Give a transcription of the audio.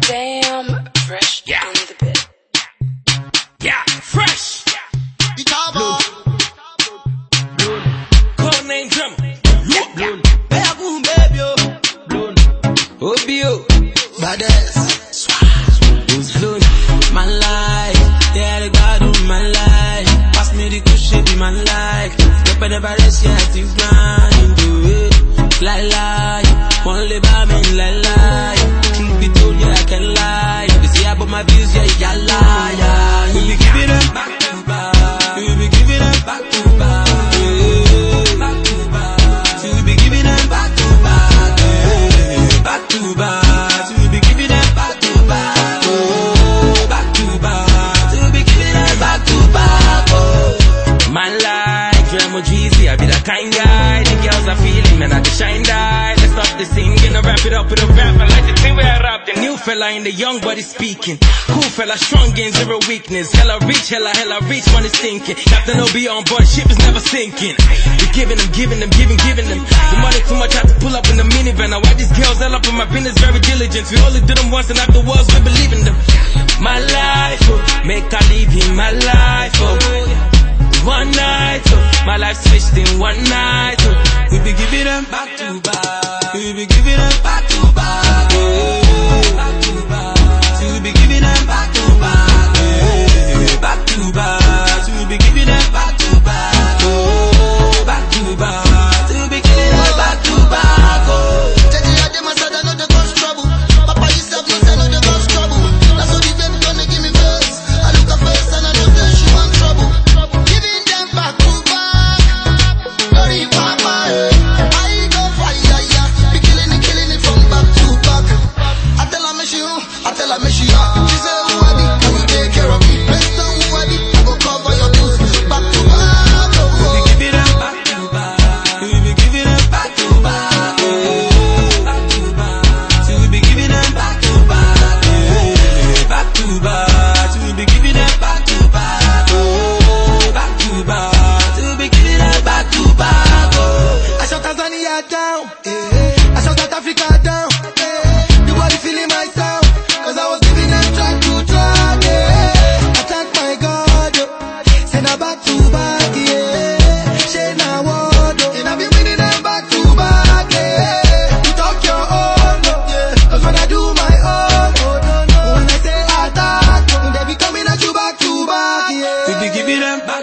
Damn, fresh Yeah. on the bit. Yeah, fresh. Itabo. Call name drummer. Yeah. Begun baby oh. Obio. Badass. Uzlun. My life. Yeah, the God of my life. Pass me the cushion, be my life. Step in the balance, yeah, to grind. Do about my views, yeah, yeah, lie, yeah. We be giving them back to back. We be giving them back to back. Back to back. We be giving them back to back. Back to back. We be giving them back to back. Back to back. So we be giving them back to back. Man like Dremo Jeezy, I be that kind guy. The girls are feeling, man, I just shine die. Let's stop the singing and wrap it up with a rap. Fella in the young body speaking. Cool fella, strong in zero weakness. Hella reach, hella, hella reach, money stinking. Captain OB on board, ship is never sinking. We giving them, giving them, giving, giving them. The money too much, I have to pull up in the minivan. Now why these girls all up in my business, very diligent. We only do them once and afterwards we believe in them. My life, oh, make I live in my life, oh. One night, oh, my life switched in one night. Oh. We be giving them back to back. We be giving them back Eh, I saw South Africa down, eh, body feeling I was to. I thank eh. my God, oh. back to back, yeah. Oh. And I be winning them back to back, talk your oh. when I do my own, when I say they be coming at you back to back, be giving them back.